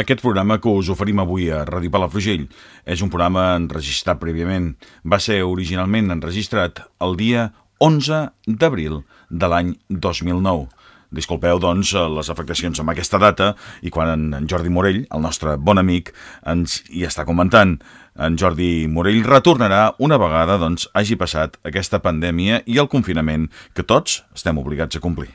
Aquest programa que us oferim avui a Ràdio Palafrugell és un programa enregistrat prèviament. Va ser originalment enregistrat el dia 11 d'abril de l'any 2009. Disculpeu, doncs, les afectacions amb aquesta data i quan en Jordi Morell, el nostre bon amic, ens hi està comentant. En Jordi Morell retornarà una vegada doncs, hagi passat aquesta pandèmia i el confinament que tots estem obligats a complir.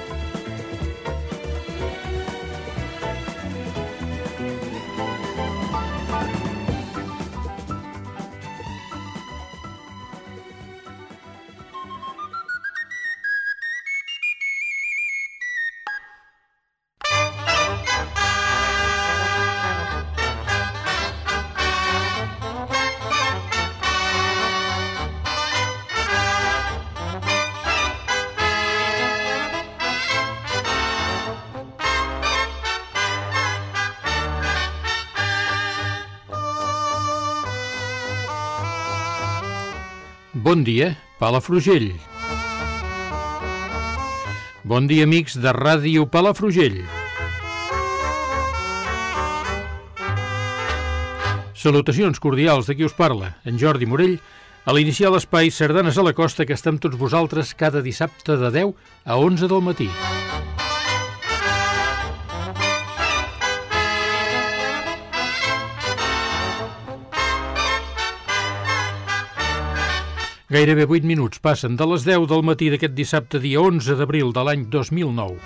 Bon dia, Palafrugell. Bon dia, amics de Ràdio Palafrugell. Salutacions cordials de qui us parla, en Jordi Morell, a l'iniciar l'espai Sardanes a la Costa que estem tots vosaltres cada dissabte de 10 a 11 del matí. Gairebé 8 minuts passen de les 10 del matí d'aquest dissabte dia 11 d'abril de l'any 2009.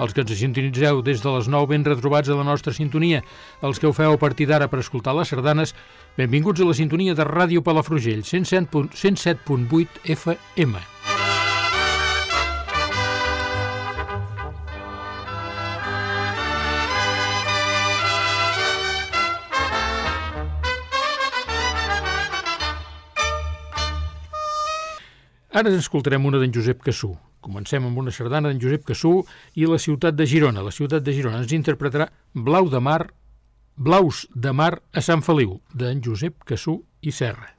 Els que ens sintonitzeu des de les 9 ben retrobats a la nostra sintonia, els que ho feu a partir d'ara per escoltar les sardanes, benvinguts a la sintonia de Ràdio Palafrugell, 107.8 FM. Ara ens escoltarem una d'en Josep Cassú. Comencem amb una sardana d'en Josep Cassú i la ciutat de Girona. La ciutat de Girona ens interpretarà Blau de Mar, Blaus de Mar a Sant Feliu, d'en Josep Cassú i Serra.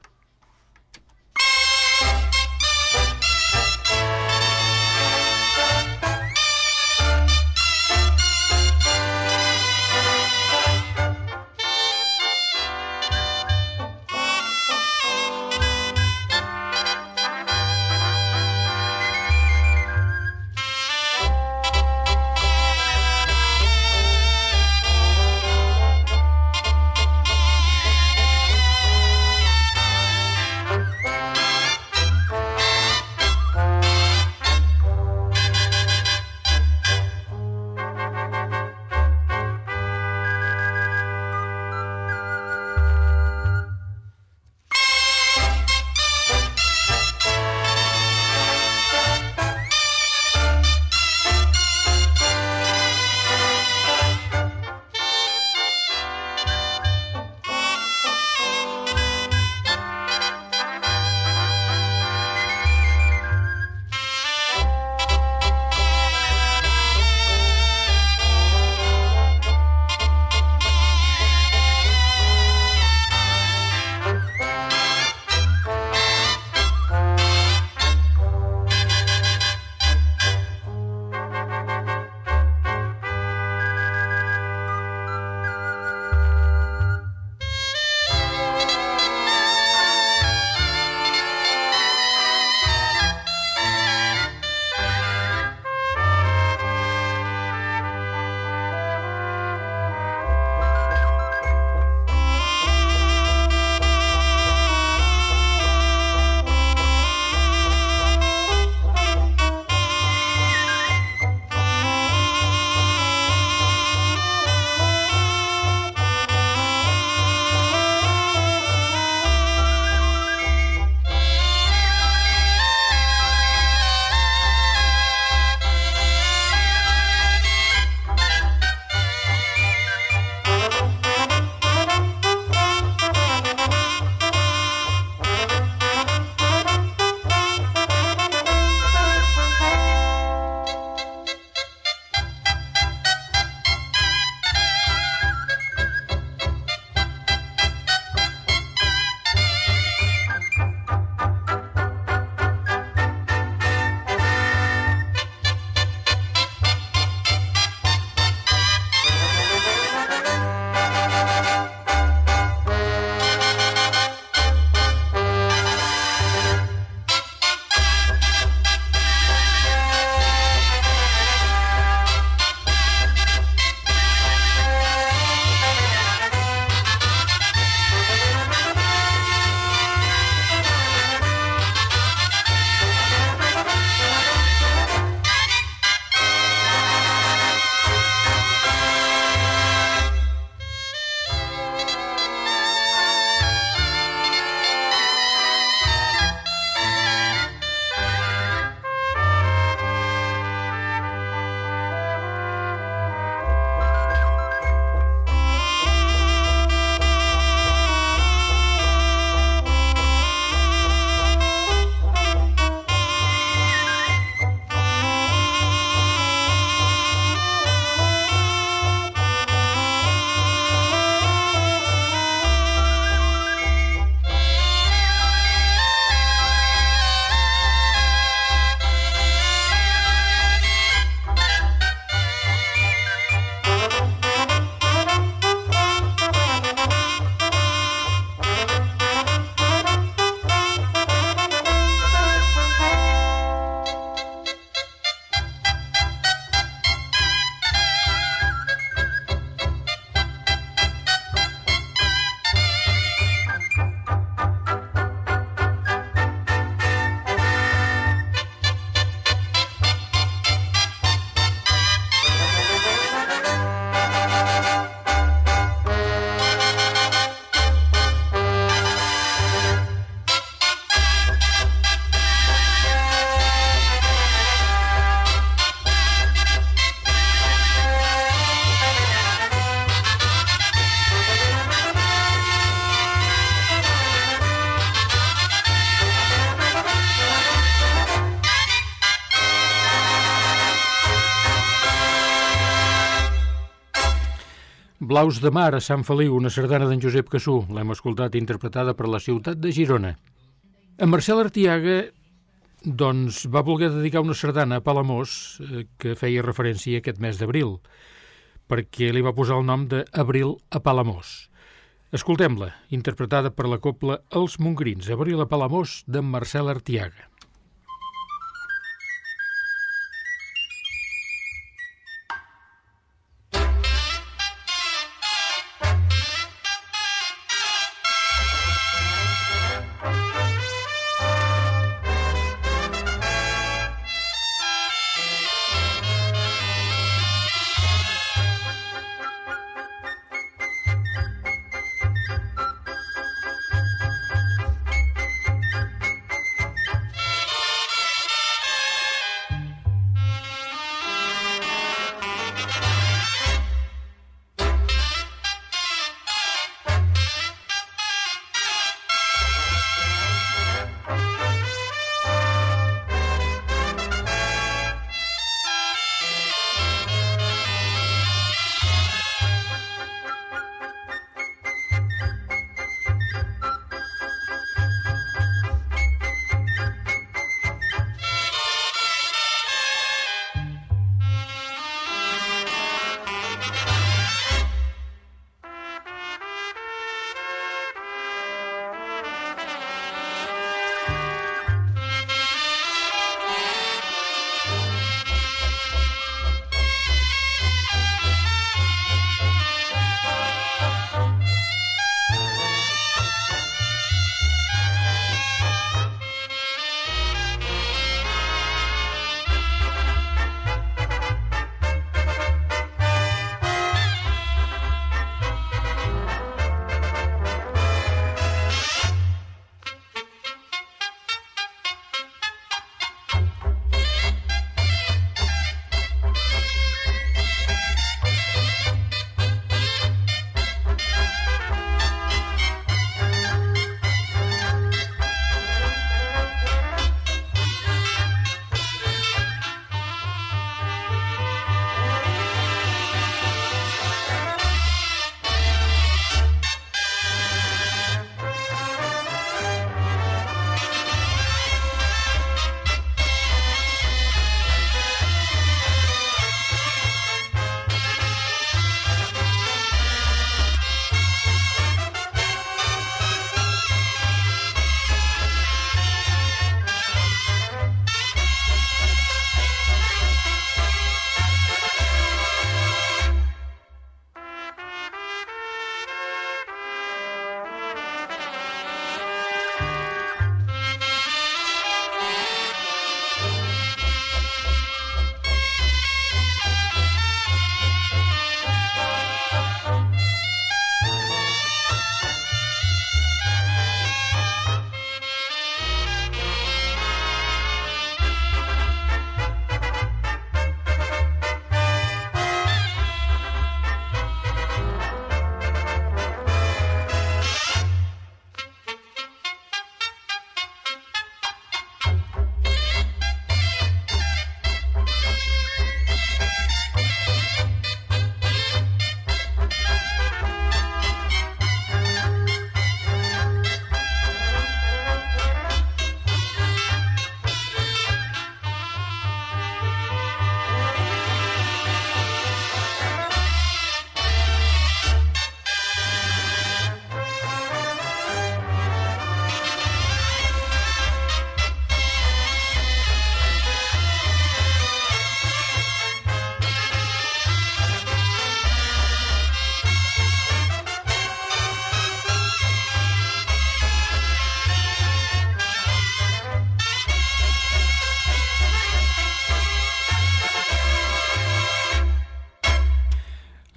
Blaus de mar a Sant Feliu, una sardana d'en Josep Cassú. L'hem escoltat interpretada per la ciutat de Girona. En Marcel Artiaga doncs, va voler dedicar una sardana a Palamós eh, que feia referència a aquest mes d'abril, perquè li va posar el nom d'Abril a Palamós. Escoltem-la, interpretada per la copla Els Mongrins, Abril a Palamós, d'en Marcel Artiaga.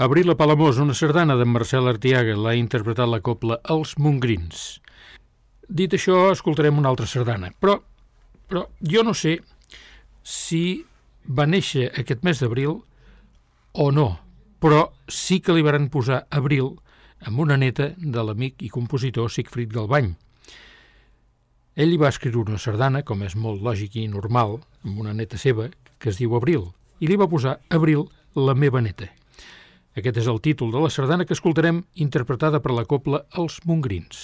Abril a Palamós, una sardana de Marcel Artiaga, l'ha interpretat la copla Els Mongrins. Dit això, escoltarem una altra sardana, però, però jo no sé si va néixer aquest mes d'abril o no, però sí que li varen posar abril amb una neta de l'amic i compositor Sigfrid Galbany. Ell li va escriure una sardana, com és molt lògic i normal, amb una neta seva, que es diu Abril, i li va posar Abril, la meva neta. Aquest és el títol de la sardana que escoltarem interpretada per la copla Els Mongrins.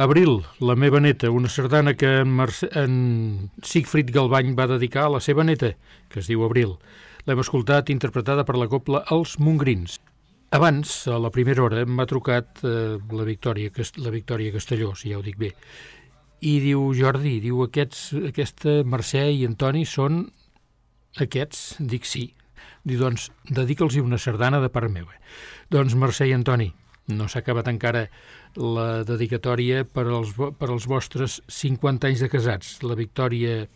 Abril, la meva neta, una sardana que en, Merce en Siegfried Galbany va dedicar a la seva neta, que es diu Abril. L'hem escoltat interpretada per la copla Els Mongrins. Abans, a la primera hora, m'ha trucat eh, la, Victòria, la Victòria Castelló, si ja ho dic bé, i diu, Jordi, diu, aquests, aquesta Mercè i Antoni són aquests? Dic sí. Diu, doncs, dedica'ls una sardana de part meva. Doncs Mercè i Antoni, no s'ha acabat encara la dedicatòria per als, per als vostres 50 anys de casats. La Victòria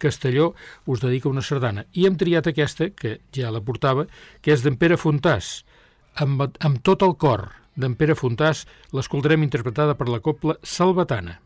Castelló us dedica una sardana. I hem triat aquesta, que ja la portava, que és d'en Pere Fontàs, amb, amb tot el cor d'en Pere Fontàs, l'escoltarem interpretada per la copla Salvatana.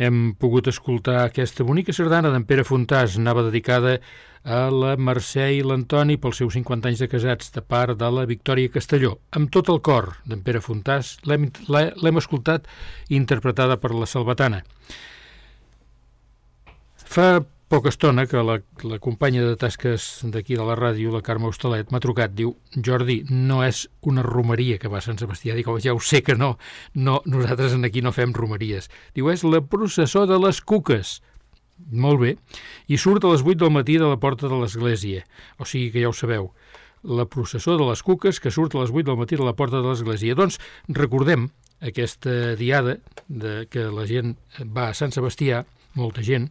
Hem pogut escoltar aquesta bonica sardana d'en Pere Fontàs, anava dedicada a la Mercè i l'Antoni pels seus 50 anys de casats de part de la Victòria Castelló. Amb tot el cor d'en Pere Fontàs l'hem escoltat interpretada per la Salvatana. Fa poca estona que la, la companya de tasques d'aquí de la ràdio, la Carme Hostalet, m'ha trucat, diu, Jordi, no és una romeria que va a Sant Sebastià. Dic, ja ho sé que no, no, nosaltres aquí no fem romeries. Diu, és la processó de les cuques. Molt bé. I surt a les 8 del matí de la porta de l'església. O sigui que ja ho sabeu la processó de les cuques que surt a les 8 del matí de la porta de l'església. Doncs recordem aquesta diada de que la gent va a Sant Sebastià, molta gent,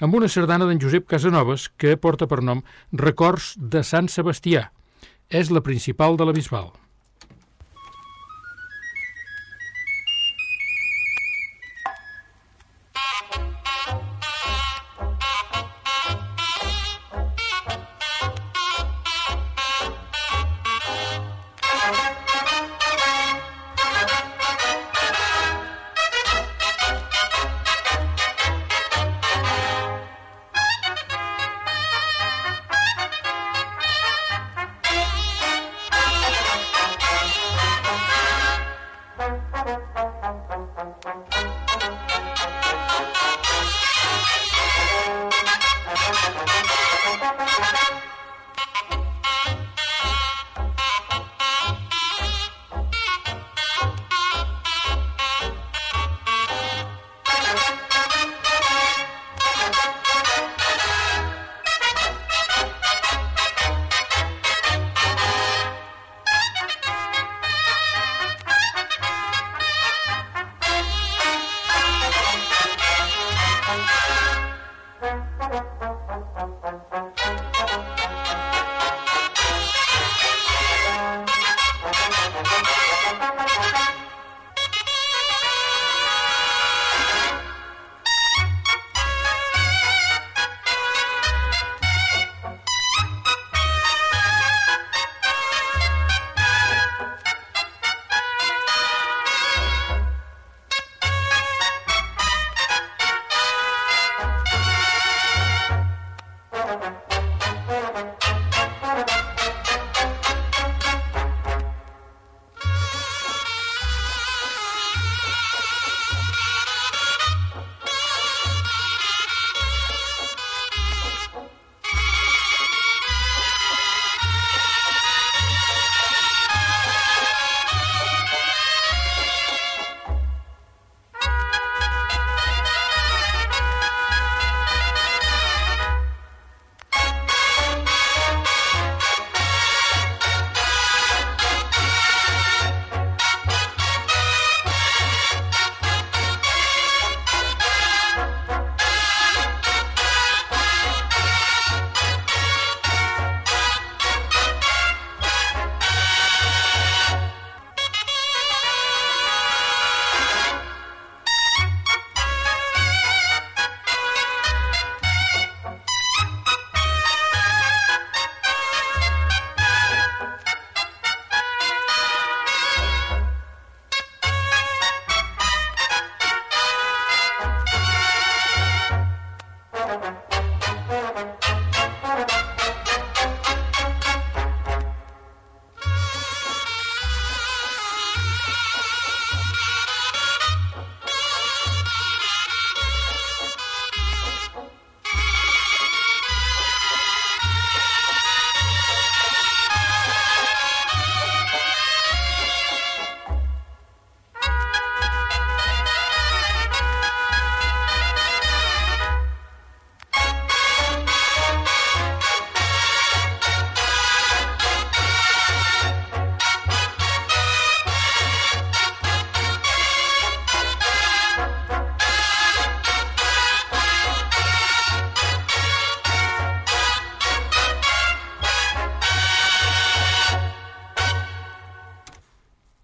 amb una sardana d'en Josep Casanovas que porta per nom Records de Sant Sebastià. És la principal de la Bisbal.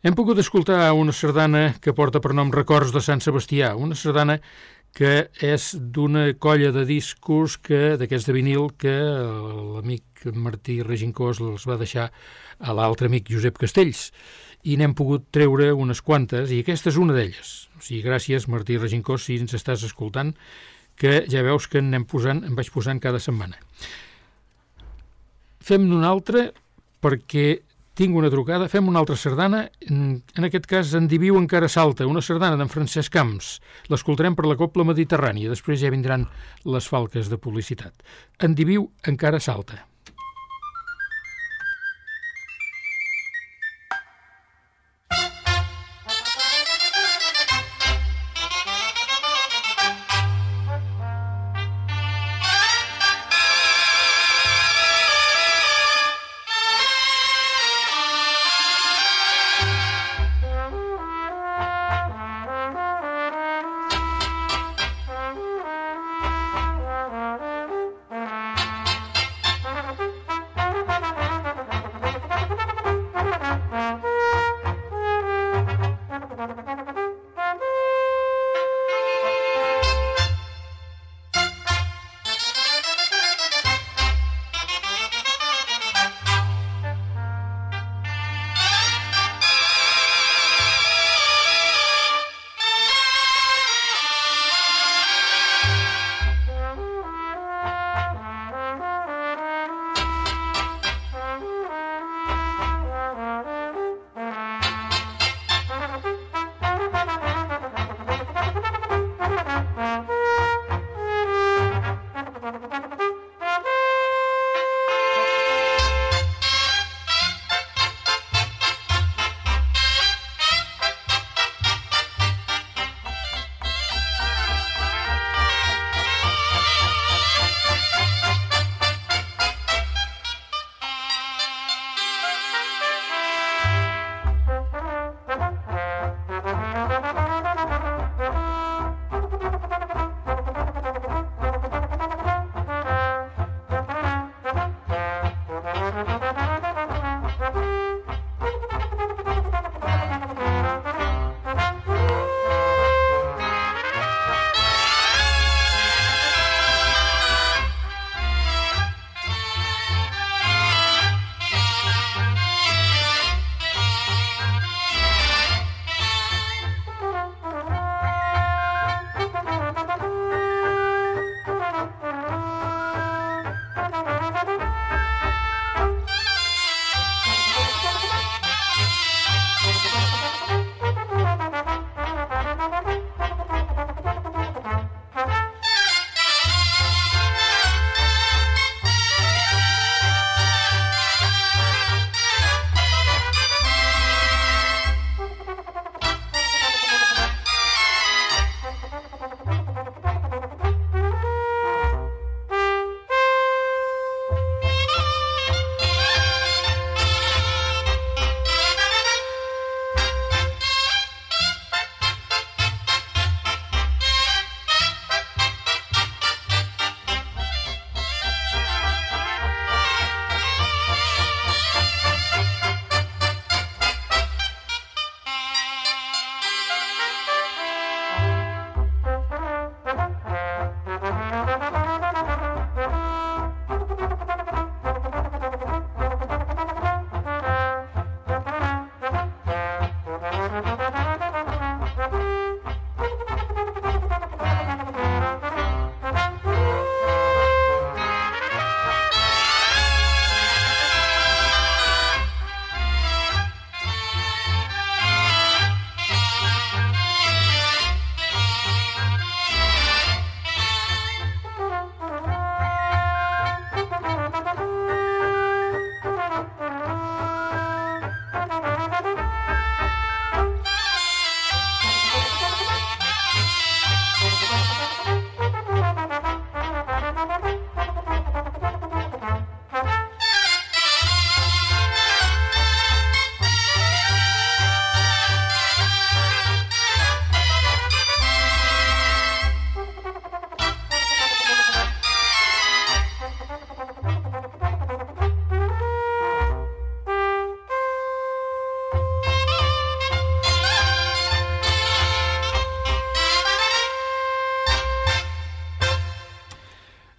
Hem pogut escoltar una sardana que porta per nom Records de Sant Sebastià, una sardana que és d'una colla de discos que d'aquests de vinil que l'amic Martí Regincós els va deixar a l'altre amic Josep Castells i n'hem pogut treure unes quantes i aquesta és una d'elles. O sigui, gràcies Martí Regincós si ens estàs escoltant que ja veus que anem posant, en vaig posant cada setmana. Fem-ne una altra perquè tinc una trucada, fem una altra sardana, en aquest cas en Diviu encara salta, una sardana d'en Francesc Camps. L'escoltarem per la Copla Mediterrània, després ja vindran les falques de publicitat. En Diviu encara salta.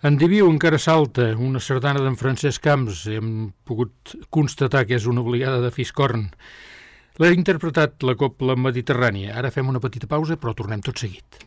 En Diviu encara salta una sardana d'en Francesc Camps. Hem pogut constatar que és una obligada de Fiscorn. L'ha interpretat la Copla Mediterrània. Ara fem una petita pausa, però tornem tot seguit.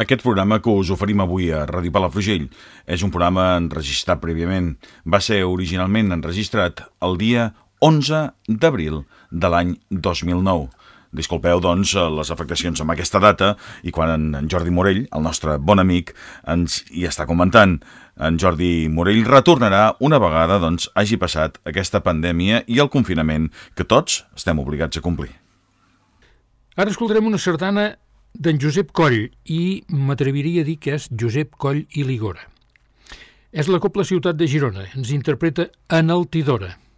Aquest programa que us oferim avui a Ràdio Palafrugell és un programa enregistrat prèviament. Va ser originalment enregistrat el dia 11 d'abril de l'any 2009. Disculpeu, doncs, les afectacions amb aquesta data i quan en Jordi Morell, el nostre bon amic, ens hi està comentant. En Jordi Morell retornarà una vegada doncs, hagi passat aquesta pandèmia i el confinament que tots estem obligats a complir. Ara escoltarem una sardana d'en Josep Coll i m'atreviria a dir que és Josep Coll i Ligora. És la Copla Ciutat de Girona, ens interpreta Enaltidora. de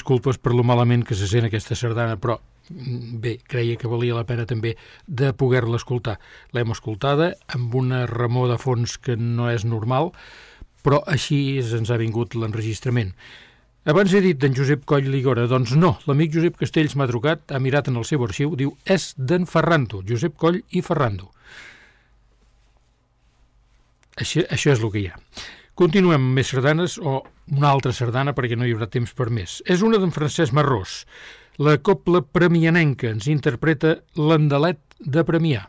disculpes per lo malament que se sent aquesta sardana, però mm, bé, creia que valia la pena també de poder-la escoltar. L'hem escoltada amb una remor de fons que no és normal, però així ens ha vingut l'enregistrament. Abans he dit d'en Josep Coll Ligora, doncs no, l'amic Josep Castells m'ha trucat, ha mirat en el seu arxiu, diu, és d'en Ferrando, Josep Coll i Ferrando. Això, això és el que hi ha. Continuem amb més sardanes o una altra sardana perquè no hi haurà temps per més. És una d'en Francesc Marrós. La copla premianenca ens interpreta l'endalet de Premià.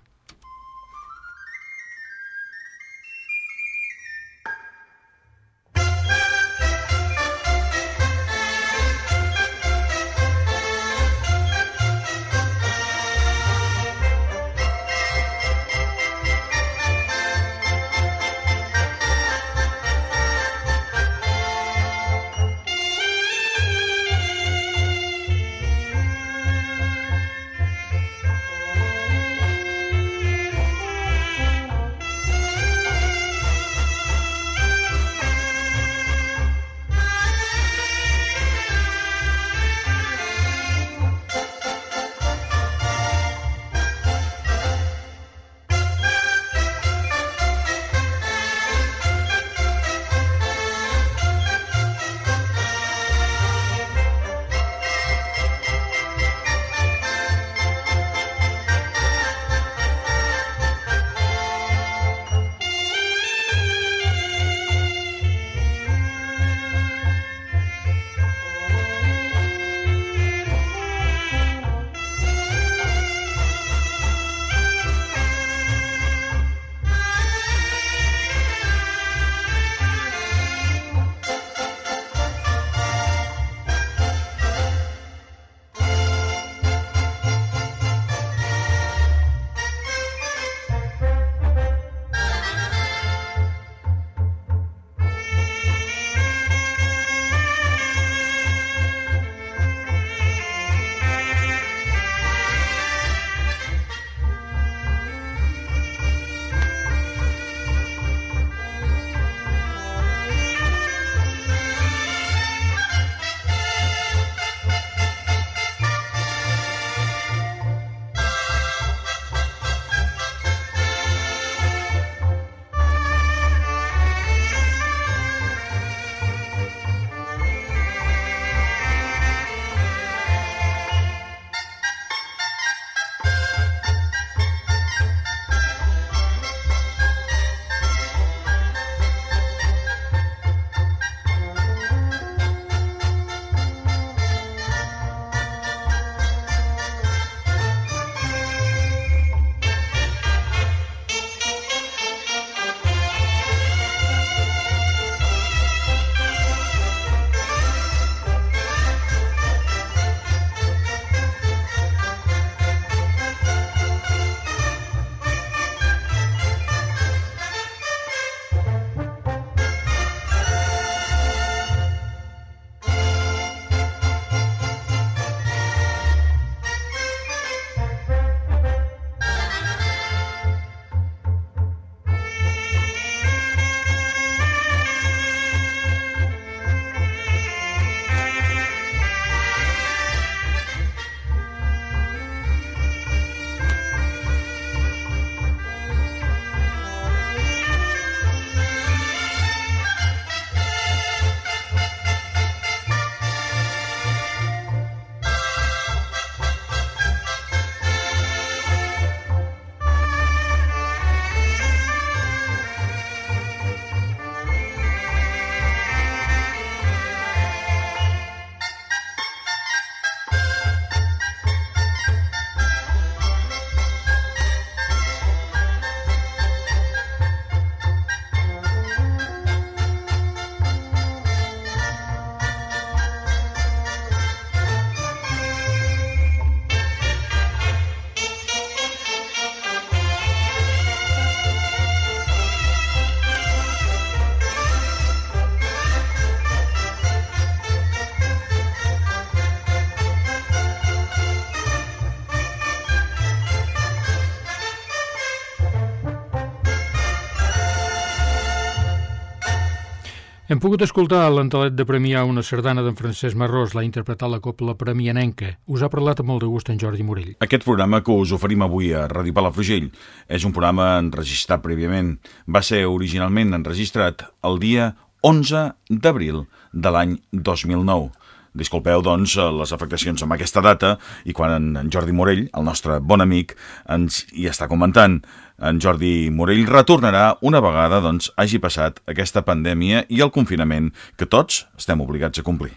Pogut escoltar l'entelet de premiar una sardana d'en Francesc Marrós, l'ha interpretat la Copla Premianenca. Us ha parlat amb molt de gust en Jordi Morell. Aquest programa que us oferim avui a Ràdio Palafrugell és un programa enregistrat prèviament. Va ser originalment enregistrat el dia 11 d'abril de l'any 2009. Disculpeu, doncs, les afectacions amb aquesta data i quan en Jordi Morell, el nostre bon amic, ens hi està comentant. En Jordi Morell retornarà una vegada doncs, hagi passat aquesta pandèmia i el confinament que tots estem obligats a complir.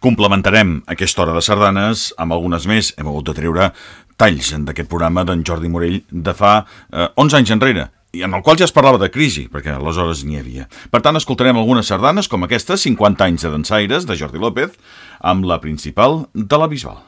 Complementarem aquesta hora de sardanes amb algunes més. Hem hagut de treure talls d'aquest programa d'en Jordi Morell de fa eh, 11 anys enrere i en el qual ja es parlava de crisi, perquè aleshores n'hi havia. Per tant, escoltarem algunes sardanes com aquesta, 50 anys de dansaires, de Jordi López, amb la principal de la Bisbal.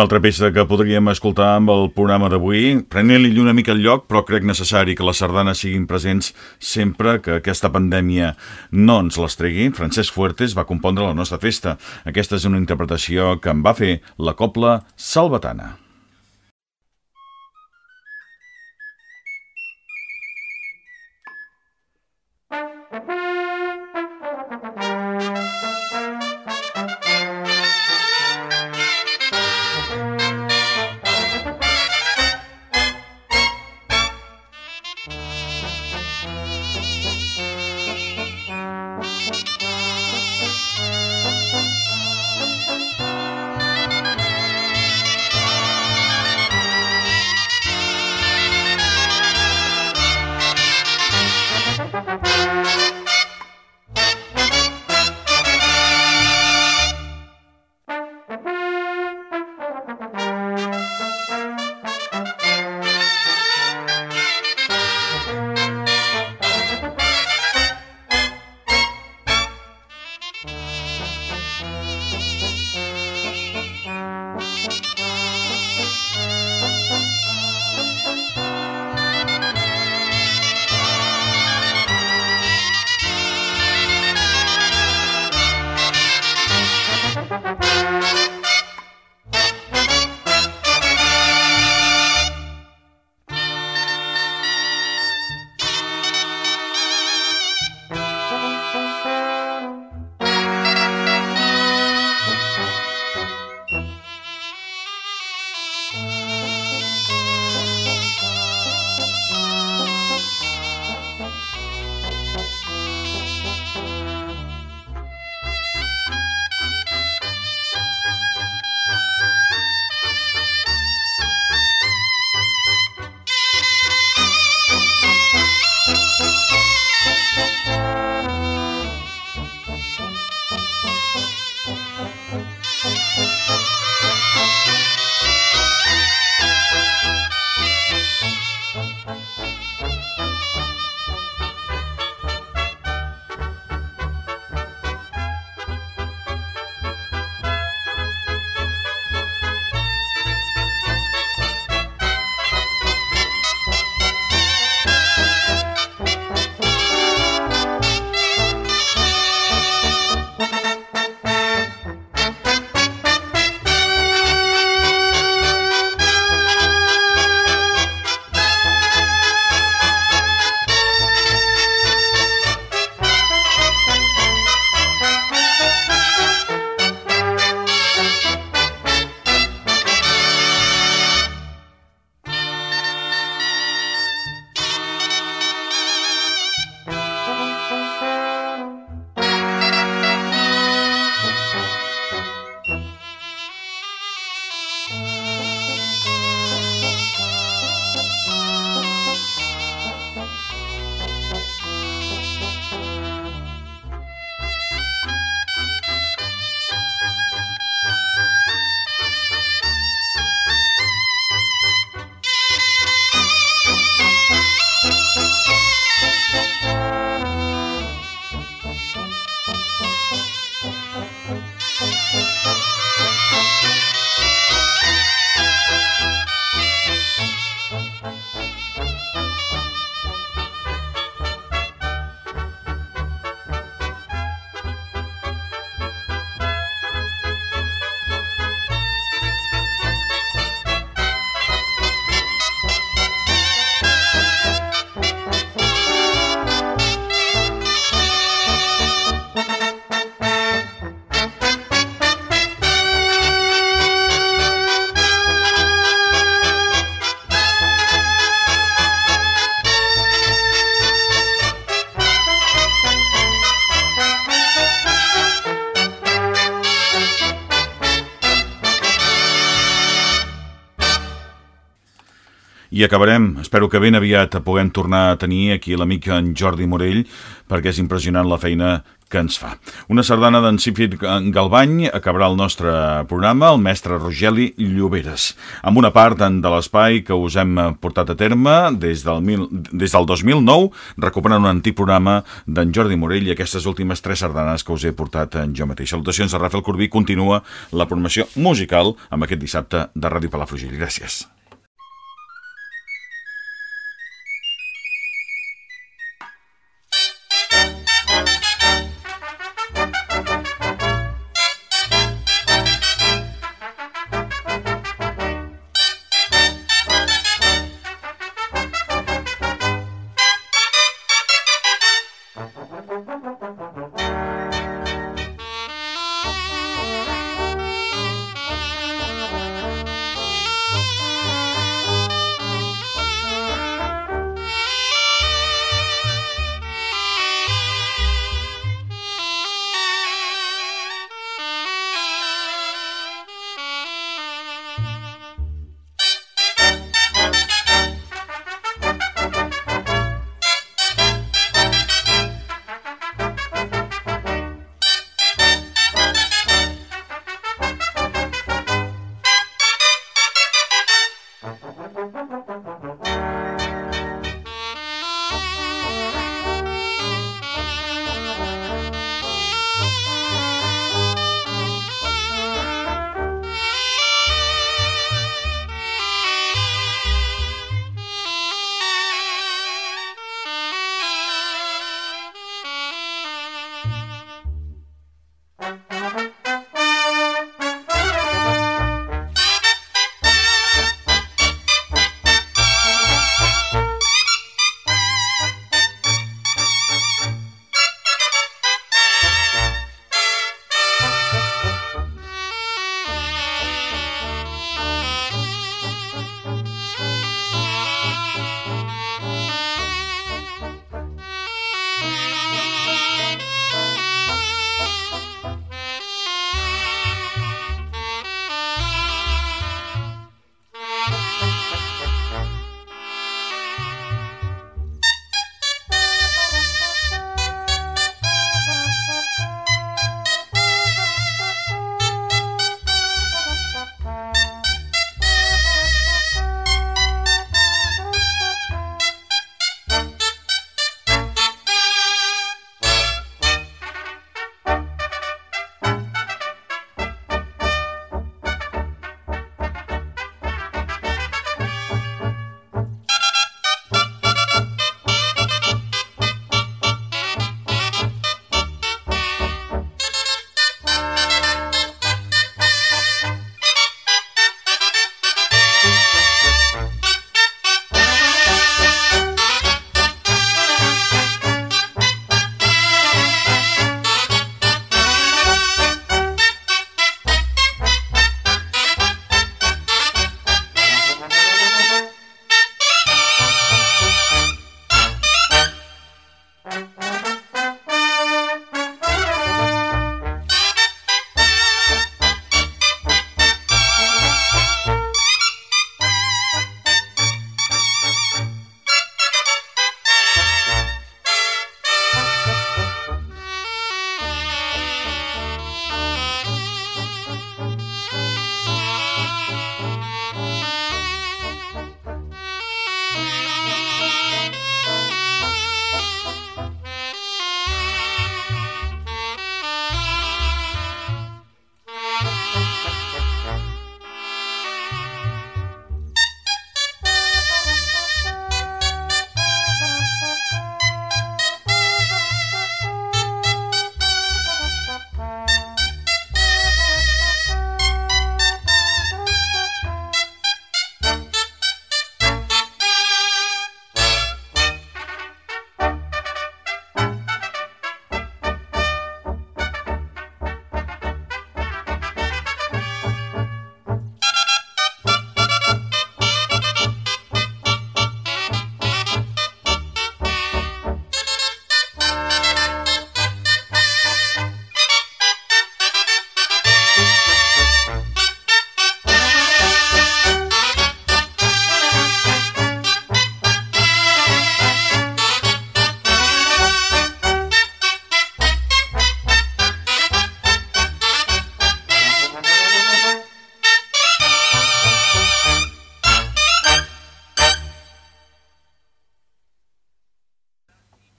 Una altra peça que podríem escoltar amb el programa d'avui, prenent-li una mica el lloc, però crec necessari que les sardanes siguin presents sempre que aquesta pandèmia no ens les tregui. Francesc Fuertes va compondre la nostra festa. Aquesta és una interpretació que en va fer la Copla Salvatana. I acabarem, espero que ben aviat puguem tornar a tenir aquí l'amic en Jordi Morell, perquè és impressionant la feina que ens fa. Una sardana d'en Cífid Galbany acabarà el nostre programa, el mestre Rogeli Lloberes, amb una part de l'espai que us hem portat a terme des del, mil, des del 2009, recuperant un antic programa d'en Jordi Morell i aquestes últimes tres sardanes que us he portat en jo mateix. Salutacions a Rafael Corbí, continua la programació musical amb aquest dissabte de Ràdio Palafrugell. Gràcies.